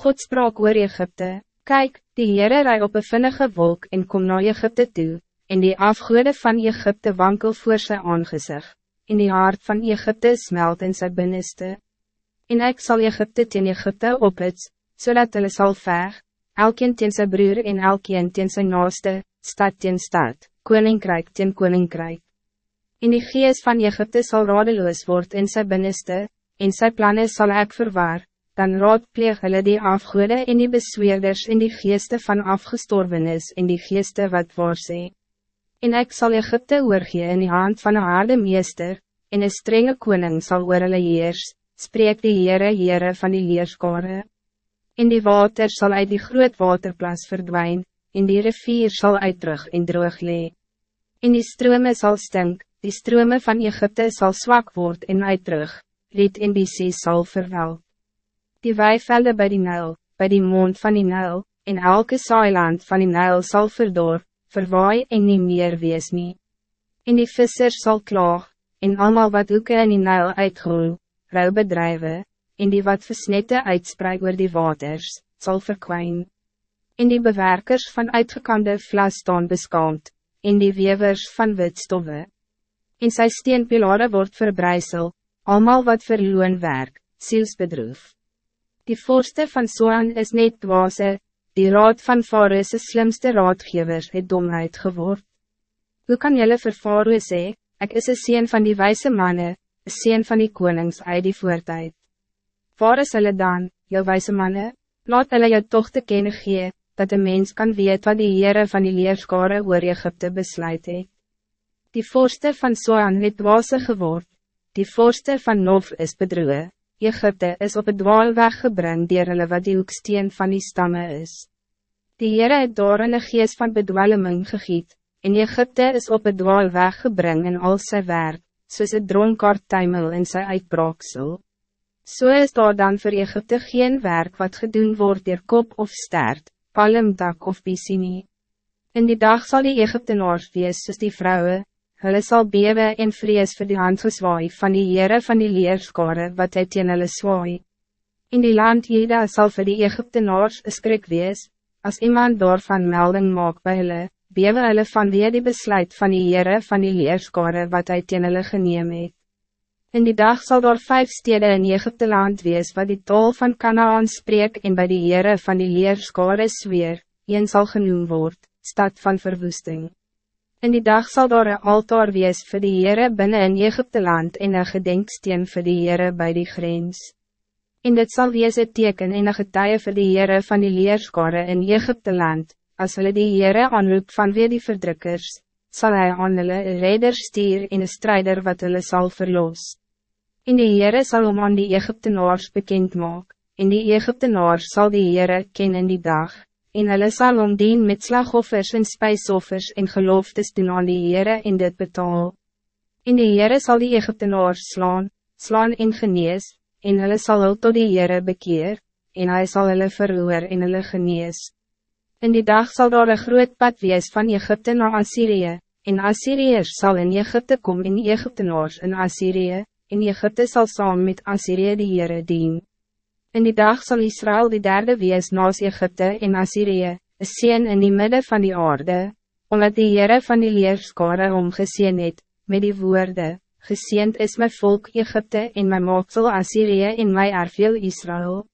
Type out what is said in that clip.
God sprak oor Egypte, Kijk, die Heere rij op een vinnige wolk en kom naar Egypte toe, en die afgoede van Egypte wankel voor sy aangezicht, en die hart van Egypte smelt in sy binneste. En ik zal Egypte teen Egypte ophuts, zodat hulle sal veg, elkeen teen sy broer en elkeen teen sy naaste, stad teen stad, koninkrijk teen koninkrijk. In die gees van Egypte zal radeloos worden in sy binneste, en sy plannen zal ik verwaar, dan raadpleeg hulle die afgoede en die besweerders in die geeste van afgestorvenis in die geeste wat voor sê. En ik zal Egypte oorgee in die hand van een harde meester, en een strenge koning zal oor hulle heers, spreek die Heere Heere van die leerskare. In die water zal uit die groot waterplas verdwijnen, in die rivier zal uit terug en droog lee. In die strome zal stink, die strome van Egypte zal zwak worden en uit terug, riet in die see sal verwelk. Die weivelde bij die Nijl, bij die mond van die Nijl, en elke saailand van die Nijl zal verdor, verwaai en nie meer wees nie. En die vissers zal klaag, en allemaal wat ook in die Nijl uitgroei, ruil bedrijven, en die wat versnette uitspreid oor die waters, zal verkwijn. En die bewerkers van uitgekande vlas staan beskaamd, en die wevers van witstoffe. En sy steenpilare word verbrijzel, allemaal wat verloon werk, zielsbedroef. Die voorste van Soan is net dwaase, die raad van Faroes is slimste raadgevers het domheid geword. Hoe kan jelle vir Faroe sê, ek is een sien van die wijze mannen, een sien van die konings uit die voortijd. Waar is hulle dan, jou wijze mannen? Laat hulle jou toch te kennen gee, dat een mens kan weet wat die Heere van die leerskare oor Egypte besluit het. Die voorste van Soan het dwaase geword, die voorste van Nof is bedroeven. Egypte is op het dwaalweg gebring dier hulle wat die hoeksteen van die stamme is. Die Heere het daar in geest van bedwelming gegiet, en Egypte is op het dwaalweg gebring in al sy werk, soos het dronkaart tuimel in sy uitbraaksel. So is daar dan voor Egypte geen werk wat gedoen wordt dier kop of stert, palmdak of pisini. In die dag zal die Egyptenaars wees soos die vrouwen, Hulle sal bewe en vrees vir die handgeswaai van die Heere van die leerskare wat hy teen hulle zwaai. In die land Jeda sal vir die Egyptenaars een skrik wees, as iemand daarvan melding maak by hulle, bewe hulle van weer die besluit van die Heere van die leerskare wat hy teen hulle geneem het. In die dag zal daar vijf steden in Egypte land wees wat die tol van Canaan spreek en bij die Heere van die leerskare zweer, een zal genoemd word, stad van verwoesting. In die dag zal daar een altaar wees voor die Heere binnen in Egypte land en een gedenksteen voor die Heere bij die grens. En dit zal wees het teken en een getuie voor die Heere van die leerskare in Egypte land, as hulle die Heere aanroep van weer die verdrukkers, zal hij aan hulle een redder stier en een strijder wat hulle zal verlos. En die Heere sal om aan die Egyptenaars bekend maak, en die Egyptenaars zal die Heere ken in die dag en hulle sal omdien met slagoffers en spijsoffers en geloftes doen aan die Heere en dit betaal. En die Heere sal die Egyptenaars slaan, slaan en genees, en hulle sal hulle tot die Heere bekeer, en hij zal hulle verroer en hulle genees. In die dag zal daar een groot pad wees van Egypte naar Assyrië, en Assyriërs zal in Egypte komen in Egyptenaars in Assyrië, en Egypte zal saam met Assyrië die Heere dien. In die dag zal Israël die derde wees naas Egypte en Assyrië, een sien in die midden van die aarde, omdat die Heere van die leerskare omgeseen het, met die woorden, geseend is mijn volk Egypte en mijn maaksel Assyrië en mijn erfeel Israël.